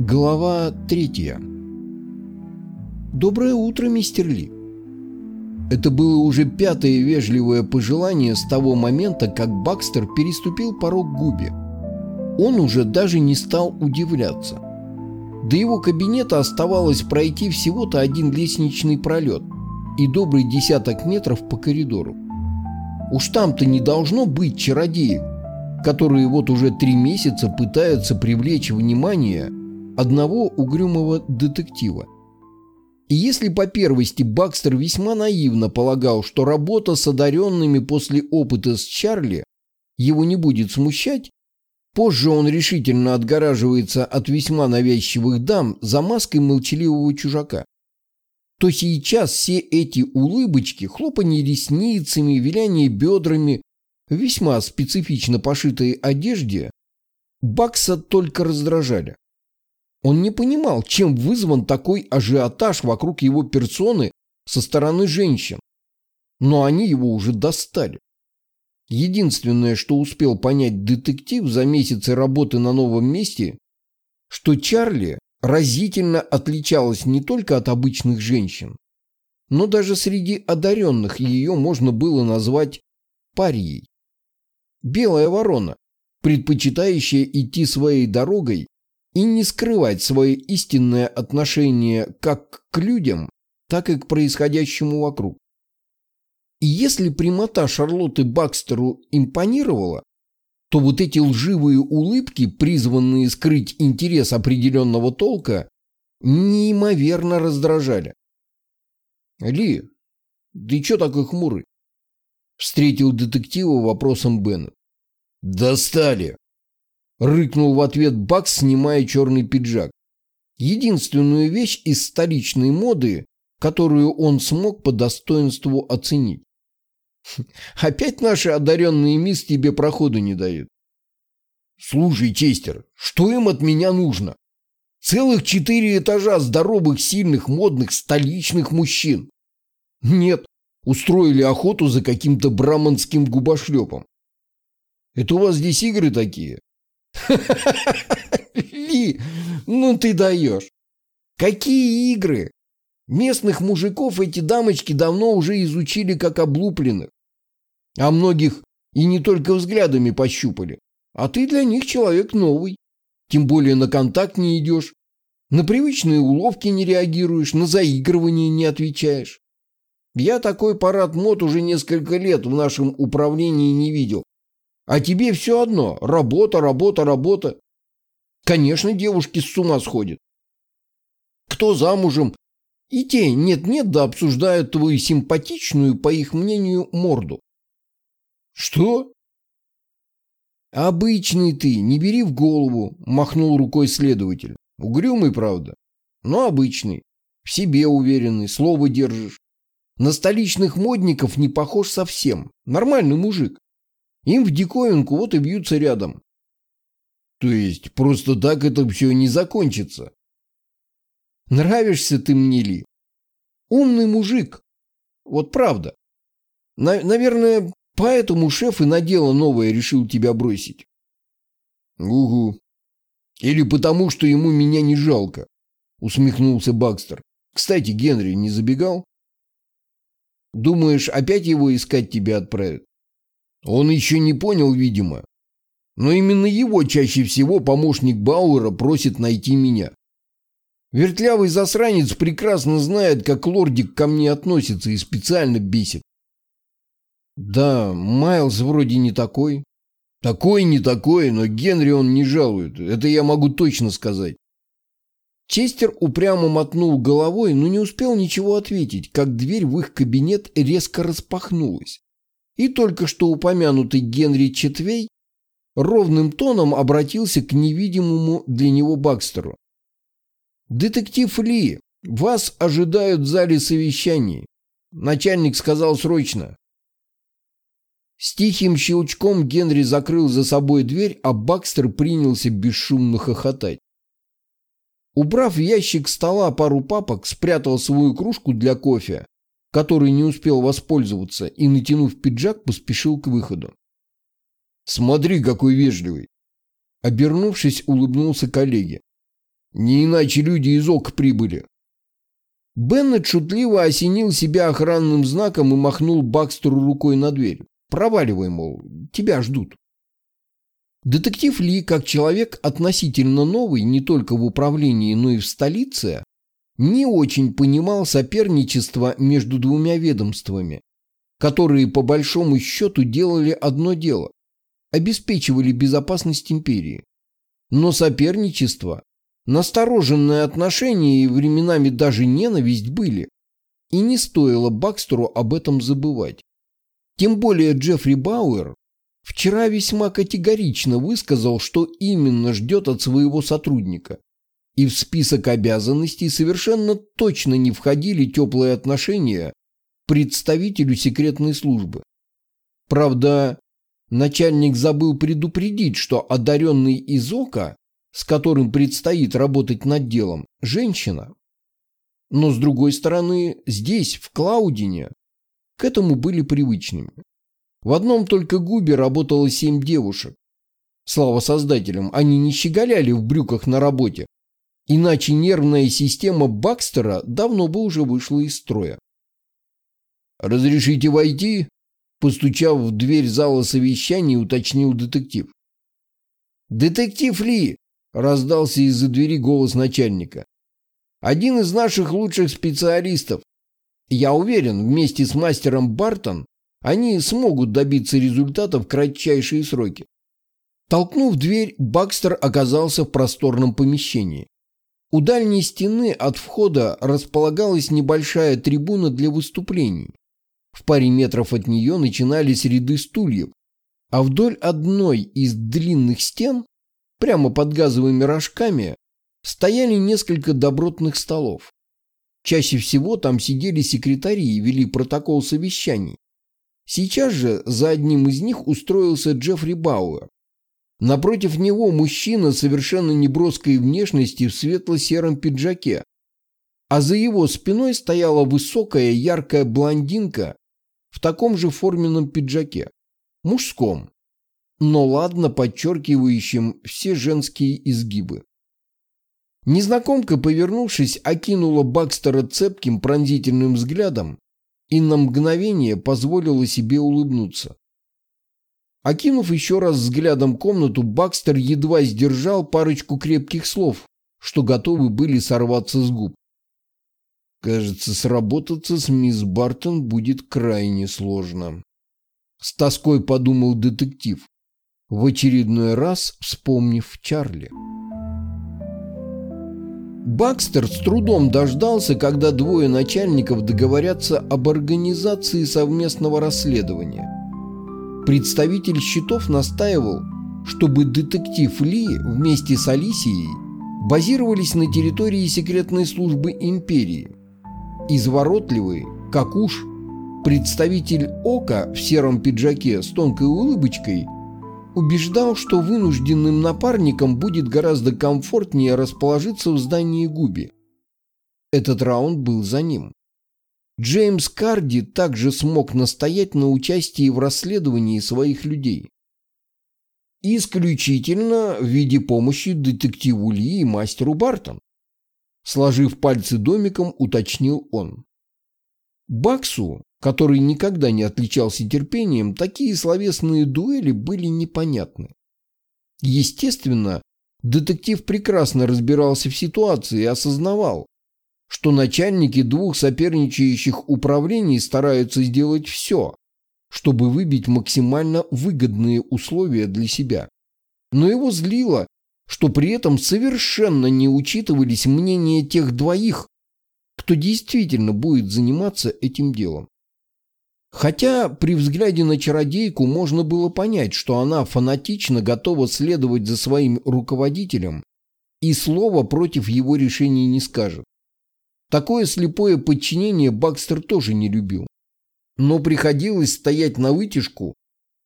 Глава третья. Доброе утро, мистер Ли. Это было уже пятое вежливое пожелание с того момента, как Бакстер переступил порог Губи. Он уже даже не стал удивляться. До его кабинета оставалось пройти всего-то один лестничный пролет и добрый десяток метров по коридору. Уж там-то не должно быть чародеев, которые вот уже три месяца пытаются привлечь внимание одного угрюмого детектива. И если по первости Бакстер весьма наивно полагал, что работа с одаренными после опыта с Чарли его не будет смущать, позже он решительно отгораживается от весьма навязчивых дам за маской молчаливого чужака, то сейчас все эти улыбочки, хлопанье ресницами, виляние бедрами в весьма специфично пошитой одежде Бакса только раздражали. Он не понимал, чем вызван такой ажиотаж вокруг его персоны со стороны женщин. Но они его уже достали. Единственное, что успел понять детектив за месяцы работы на новом месте, что Чарли разительно отличалась не только от обычных женщин, но даже среди одаренных ее можно было назвать парией. Белая ворона, предпочитающая идти своей дорогой и не скрывать свое истинное отношение как к людям, так и к происходящему вокруг. И если прямота Шарлотты Бакстеру импонировала, то вот эти лживые улыбки, призванные скрыть интерес определенного толка, неимоверно раздражали. «Ли, ты чё такой хмурый?» Встретил детектива вопросом Беннет. «Достали!» Рыкнул в ответ Бакс, снимая черный пиджак. Единственную вещь из столичной моды, которую он смог по достоинству оценить. Опять наши одаренные мисс тебе проходу не дают. Слушай, Честер, что им от меня нужно? Целых четыре этажа здоровых, сильных, модных, столичных мужчин. Нет, устроили охоту за каким-то браманским губошлепом. Это у вас здесь игры такие? Ли, ну ты даешь. Какие игры? Местных мужиков эти дамочки давно уже изучили как облупленных. А многих и не только взглядами пощупали. А ты для них человек новый. Тем более на контакт не идешь. На привычные уловки не реагируешь, на заигрывание не отвечаешь. Я такой парад мод уже несколько лет в нашем управлении не видел. А тебе все одно. Работа, работа, работа. Конечно, девушки с ума сходят. Кто замужем? И те нет-нет да обсуждают твою симпатичную, по их мнению, морду. Что? Обычный ты, не бери в голову, махнул рукой следователь. Угрюмый, правда, но обычный. В себе уверенный, слово держишь. На столичных модников не похож совсем. Нормальный мужик. Им в диковинку вот и бьются рядом. То есть просто так это все не закончится. Нравишься ты мне, Ли. Умный мужик. Вот правда. На наверное, поэтому шеф и на дело новое решил тебя бросить. Угу. Или потому, что ему меня не жалко, усмехнулся Бакстер. Кстати, Генри не забегал? Думаешь, опять его искать тебя отправят? Он еще не понял, видимо. Но именно его чаще всего помощник Бауэра просит найти меня. Вертлявый засранец прекрасно знает, как лордик ко мне относится и специально бесит. Да, Майлз вроде не такой. Такой не такой, но Генри он не жалует. Это я могу точно сказать. Честер упрямо мотнул головой, но не успел ничего ответить, как дверь в их кабинет резко распахнулась и только что упомянутый Генри Четвей ровным тоном обратился к невидимому для него Бакстеру. «Детектив Ли, вас ожидают в зале совещаний. Начальник сказал срочно». С тихим щелчком Генри закрыл за собой дверь, а Бакстер принялся бесшумно хохотать. Убрав в ящик стола пару папок, спрятал свою кружку для кофе который не успел воспользоваться и, натянув пиджак, поспешил к выходу. «Смотри, какой вежливый!» Обернувшись, улыбнулся коллеге. Не иначе люди из ОК прибыли. Беннет шутливо осенил себя охранным знаком и махнул Бакстеру рукой на дверь. «Проваливай, мол, тебя ждут». Детектив Ли, как человек относительно новый не только в управлении, но и в столице, не очень понимал соперничество между двумя ведомствами, которые по большому счету делали одно дело – обеспечивали безопасность империи. Но соперничество, настороженное отношение и временами даже ненависть были, и не стоило Бакстеру об этом забывать. Тем более Джеффри Бауэр вчера весьма категорично высказал, что именно ждет от своего сотрудника. И в список обязанностей совершенно точно не входили теплые отношения представителю секретной службы. Правда, начальник забыл предупредить, что одаренный из ока, с которым предстоит работать над делом, женщина. Но с другой стороны, здесь, в Клаудине, к этому были привычными. В одном только губе работало семь девушек. Слава создателям, они не щеголяли в брюках на работе. Иначе нервная система Бакстера давно бы уже вышла из строя. «Разрешите войти?» Постучав в дверь зала совещаний, уточнил детектив. «Детектив Ли!» – раздался из-за двери голос начальника. «Один из наших лучших специалистов. Я уверен, вместе с мастером Бартон они смогут добиться результата в кратчайшие сроки. Толкнув дверь, Бакстер оказался в просторном помещении. У дальней стены от входа располагалась небольшая трибуна для выступлений. В паре метров от нее начинались ряды стульев, а вдоль одной из длинных стен, прямо под газовыми рожками, стояли несколько добротных столов. Чаще всего там сидели секретари и вели протокол совещаний. Сейчас же за одним из них устроился Джеффри Бауэр. Напротив него мужчина совершенно неброской внешности в светло-сером пиджаке, а за его спиной стояла высокая яркая блондинка в таком же форменном пиджаке, мужском, но ладно подчеркивающим все женские изгибы. Незнакомка, повернувшись, окинула Бакстера цепким пронзительным взглядом и на мгновение позволила себе улыбнуться. Окинув еще раз взглядом комнату, Бакстер едва сдержал парочку крепких слов, что готовы были сорваться с губ. Кажется, сработаться с мисс Бартон будет крайне сложно. С тоской подумал детектив, в очередной раз вспомнив Чарли. Бакстер с трудом дождался, когда двое начальников договорятся об организации совместного расследования. Представитель счетов настаивал, чтобы детектив Ли вместе с Алисией базировались на территории секретной службы империи. Изворотливый, как уж, представитель Ока в сером пиджаке с тонкой улыбочкой – убеждал, что вынужденным напарникам будет гораздо комфортнее расположиться в здании Губи. Этот раунд был за ним. Джеймс Карди также смог настоять на участии в расследовании своих людей. Исключительно в виде помощи детективу Ли и мастеру Бартон. Сложив пальцы домиком, уточнил он. Баксу который никогда не отличался терпением, такие словесные дуэли были непонятны. Естественно, детектив прекрасно разбирался в ситуации и осознавал, что начальники двух соперничающих управлений стараются сделать все, чтобы выбить максимально выгодные условия для себя. Но его злило, что при этом совершенно не учитывались мнения тех двоих, кто действительно будет заниматься этим делом. Хотя при взгляде на чародейку можно было понять, что она фанатично готова следовать за своим руководителем и слова против его решений не скажет. Такое слепое подчинение Бакстер тоже не любил. Но приходилось стоять на вытяжку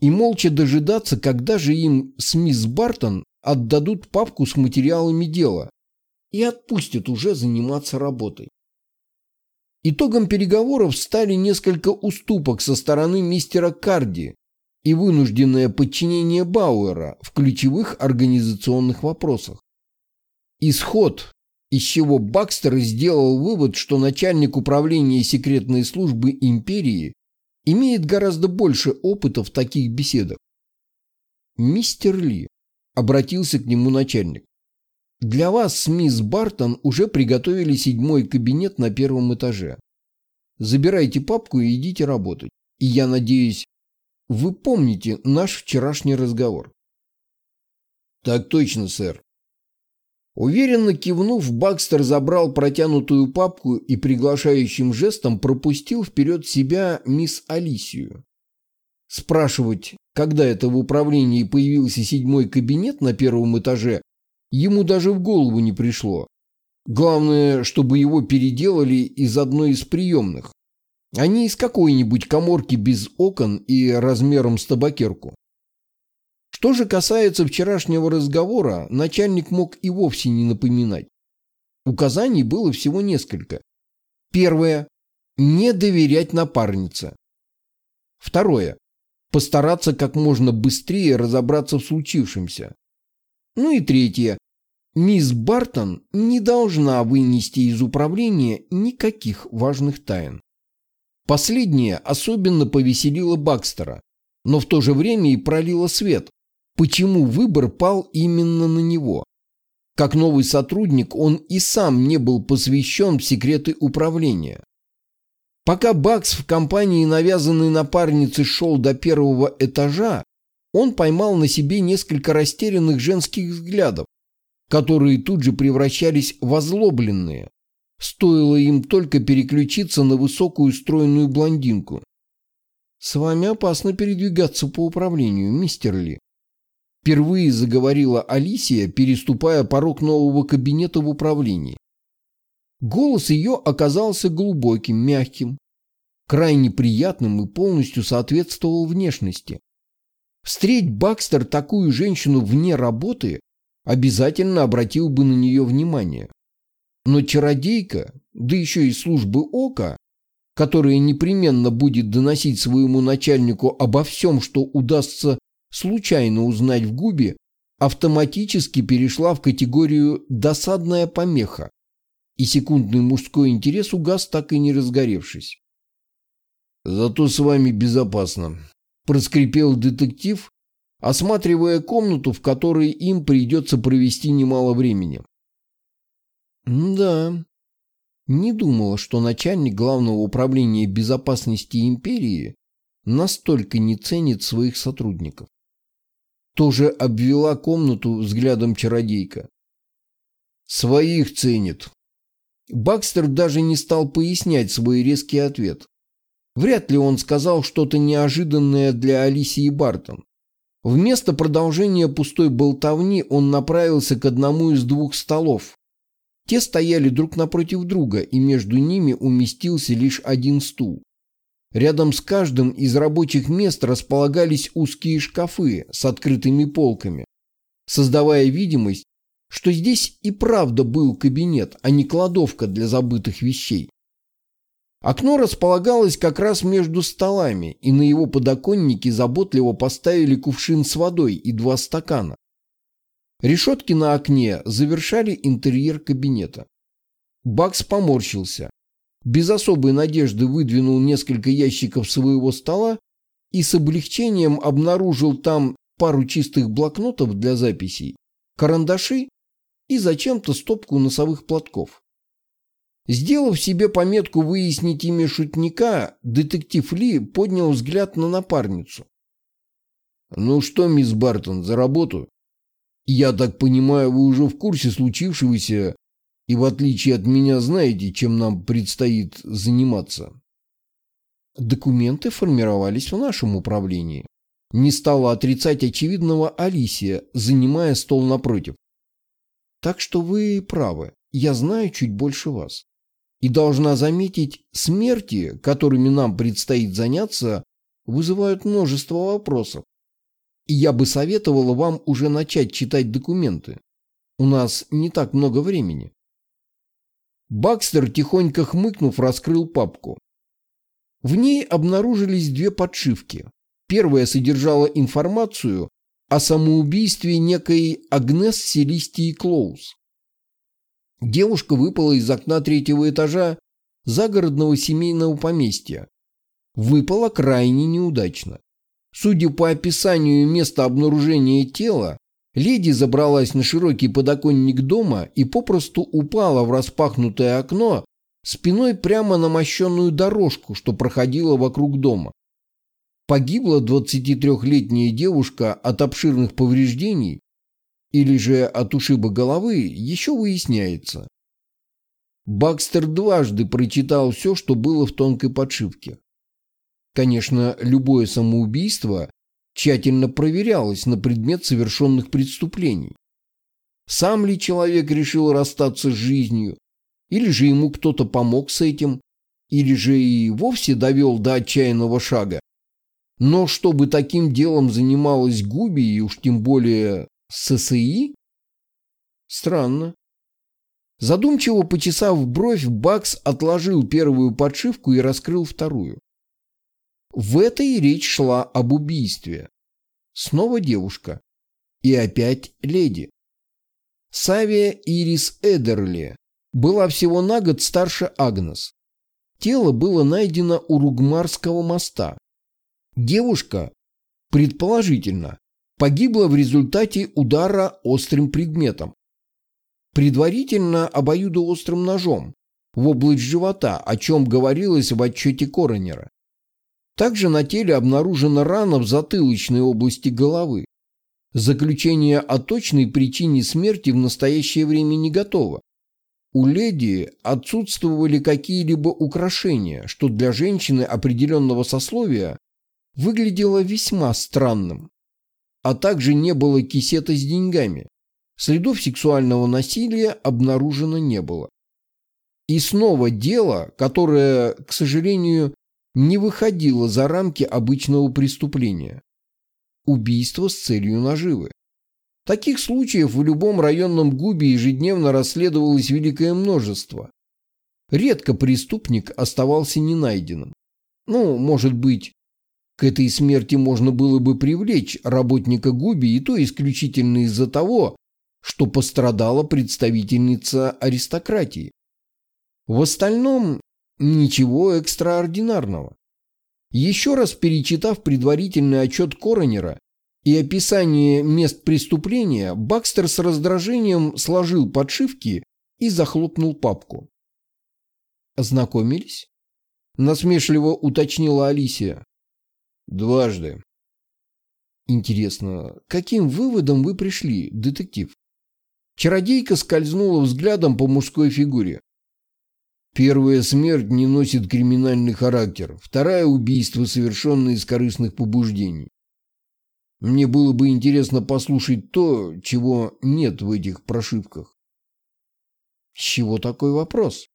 и молча дожидаться, когда же им с мисс Бартон отдадут папку с материалами дела и отпустят уже заниматься работой. Итогом переговоров стали несколько уступок со стороны мистера Карди и вынужденное подчинение Бауэра в ключевых организационных вопросах. Исход, из чего Бакстер сделал вывод, что начальник управления секретной службы империи имеет гораздо больше опыта в таких беседах. «Мистер Ли», — обратился к нему начальник, — «для вас с мисс Бартон уже приготовили седьмой кабинет на первом этаже. Забирайте папку и идите работать. И я надеюсь, вы помните наш вчерашний разговор». «Так точно, сэр», Уверенно кивнув, Бакстер забрал протянутую папку и приглашающим жестом пропустил вперед себя мисс Алисию. Спрашивать, когда это в управлении появился седьмой кабинет на первом этаже, ему даже в голову не пришло. Главное, чтобы его переделали из одной из приемных, а не из какой-нибудь коморки без окон и размером с табакерку. Что же касается вчерашнего разговора, начальник мог и вовсе не напоминать. Указаний было всего несколько. Первое. Не доверять напарнице. Второе. Постараться как можно быстрее разобраться в случившемся. Ну и третье. Мисс Бартон не должна вынести из управления никаких важных тайн. Последнее особенно повеселило Бакстера, но в то же время и пролило свет, почему выбор пал именно на него. Как новый сотрудник он и сам не был посвящен в секреты управления. Пока Бакс в компании навязанной напарницы шел до первого этажа, он поймал на себе несколько растерянных женских взглядов, которые тут же превращались в озлобленные. Стоило им только переключиться на высокую стройную блондинку. «С вами опасно передвигаться по управлению, мистер Ли», Впервые заговорила Алисия, переступая порог нового кабинета в управлении. Голос ее оказался глубоким, мягким, крайне приятным и полностью соответствовал внешности. Встреть Бакстер такую женщину вне работы, обязательно обратил бы на нее внимание. Но чародейка, да еще и службы ока, которая непременно будет доносить своему начальнику обо всем, что удастся случайно узнать в губе, автоматически перешла в категорию «досадная помеха», и секундный мужской интерес угас, так и не разгоревшись. «Зато с вами безопасно», – проскрипел детектив, осматривая комнату, в которой им придется провести немало времени. «Да, не думала, что начальник Главного управления безопасности империи настолько не ценит своих сотрудников тоже обвела комнату взглядом чародейка. «Своих ценит». Бакстер даже не стал пояснять свой резкий ответ. Вряд ли он сказал что-то неожиданное для Алисии Бартон. Вместо продолжения пустой болтовни он направился к одному из двух столов. Те стояли друг напротив друга, и между ними уместился лишь один стул. Рядом с каждым из рабочих мест располагались узкие шкафы с открытыми полками, создавая видимость, что здесь и правда был кабинет, а не кладовка для забытых вещей. Окно располагалось как раз между столами, и на его подоконнике заботливо поставили кувшин с водой и два стакана. Решетки на окне завершали интерьер кабинета. Бакс поморщился без особой надежды выдвинул несколько ящиков своего стола и с облегчением обнаружил там пару чистых блокнотов для записей, карандаши и зачем-то стопку носовых платков. Сделав себе пометку выяснить имя шутника, детектив Ли поднял взгляд на напарницу. «Ну что, мисс Бартон, за работу? Я так понимаю, вы уже в курсе случившегося и в отличие от меня знаете, чем нам предстоит заниматься. Документы формировались в нашем управлении. Не стала отрицать очевидного Алисия, занимая стол напротив. Так что вы правы, я знаю чуть больше вас. И должна заметить, смерти, которыми нам предстоит заняться, вызывают множество вопросов. И я бы советовала вам уже начать читать документы. У нас не так много времени. Бакстер, тихонько хмыкнув, раскрыл папку. В ней обнаружились две подшивки. Первая содержала информацию о самоубийстве некой Агнес Селистии Клоус. Девушка выпала из окна третьего этажа загородного семейного поместья. Выпала крайне неудачно. Судя по описанию места обнаружения тела, леди забралась на широкий подоконник дома и попросту упала в распахнутое окно спиной прямо на мощенную дорожку, что проходила вокруг дома. Погибла 23-летняя девушка от обширных повреждений или же от ушиба головы, еще выясняется. Бакстер дважды прочитал все, что было в тонкой подшивке. Конечно, любое самоубийство тщательно проверялось на предмет совершенных преступлений. Сам ли человек решил расстаться с жизнью, или же ему кто-то помог с этим, или же и вовсе довел до отчаянного шага. Но чтобы таким делом занималась Губи, и уж тем более ССИ? Странно. Задумчиво почесав бровь, Бакс отложил первую подшивку и раскрыл вторую. В этой речь шла об убийстве. Снова девушка. И опять леди. Савия Ирис Эдерли была всего на год старше Агнес. Тело было найдено у Ругмарского моста. Девушка, предположительно, погибла в результате удара острым предметом. Предварительно обоюдоострым ножом в область живота, о чем говорилось в отчете коронера. Также на теле обнаружена рана в затылочной области головы. Заключение о точной причине смерти в настоящее время не готово. У леди отсутствовали какие-либо украшения, что для женщины определенного сословия выглядело весьма странным. А также не было кисета с деньгами. Следов сексуального насилия обнаружено не было. И снова дело, которое, к сожалению, не выходило за рамки обычного преступления. Убийство с целью наживы. Таких случаев в любом районном губе ежедневно расследовалось великое множество. Редко преступник оставался ненайденным. Ну, может быть, к этой смерти можно было бы привлечь работника губи и то исключительно из-за того, что пострадала представительница аристократии. В остальном ничего экстраординарного. Еще раз перечитав предварительный отчет Коронера, и описание мест преступления, Бакстер с раздражением сложил подшивки и захлопнул папку. «Ознакомились?» – насмешливо уточнила Алисия. «Дважды». «Интересно, каким выводом вы пришли, детектив?» Чародейка скользнула взглядом по мужской фигуре. Первая смерть не носит криминальный характер, вторая – убийство, совершенное из корыстных побуждений. Мне было бы интересно послушать то, чего нет в этих прошивках. С чего такой вопрос?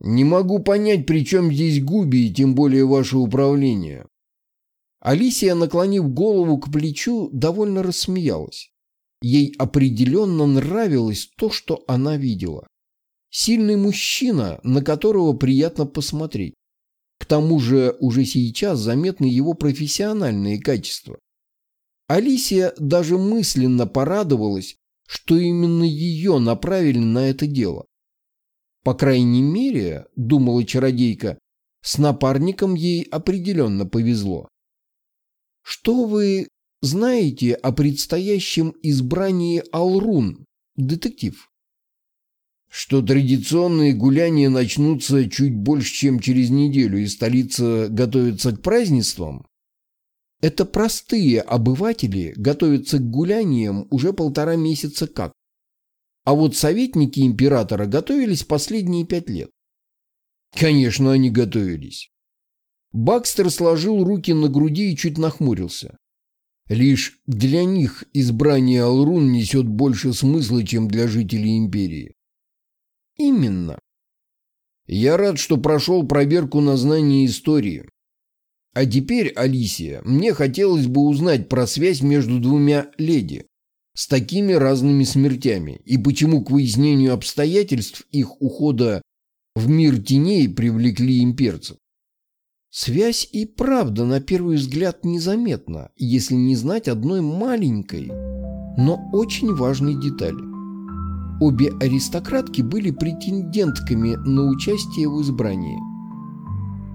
Не могу понять, при чем здесь Губи и тем более ваше управление. Алисия, наклонив голову к плечу, довольно рассмеялась. Ей определенно нравилось то, что она видела. Сильный мужчина, на которого приятно посмотреть. К тому же уже сейчас заметны его профессиональные качества. Алисия даже мысленно порадовалась, что именно ее направили на это дело. По крайней мере, думала чародейка, с напарником ей определенно повезло. Что вы знаете о предстоящем избрании Алрун, детектив? Что традиционные гуляния начнутся чуть больше, чем через неделю, и столица готовится к празднествам? Это простые обыватели готовятся к гуляниям уже полтора месяца как. А вот советники императора готовились последние пять лет. Конечно, они готовились. Бакстер сложил руки на груди и чуть нахмурился. Лишь для них избрание Алрун несет больше смысла, чем для жителей империи. Именно. Я рад, что прошел проверку на знание истории. А теперь, Алисия, мне хотелось бы узнать про связь между двумя леди с такими разными смертями и почему к выяснению обстоятельств их ухода в мир теней привлекли имперцев. Связь и правда на первый взгляд незаметна, если не знать одной маленькой, но очень важной детали. Обе аристократки были претендентками на участие в избрании.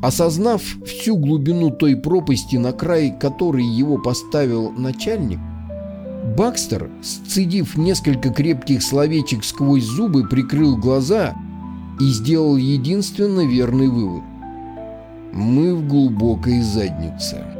Осознав всю глубину той пропасти, на край которой его поставил начальник, Бакстер, сцедив несколько крепких словечек сквозь зубы, прикрыл глаза и сделал единственно верный вывод. «Мы в глубокой заднице».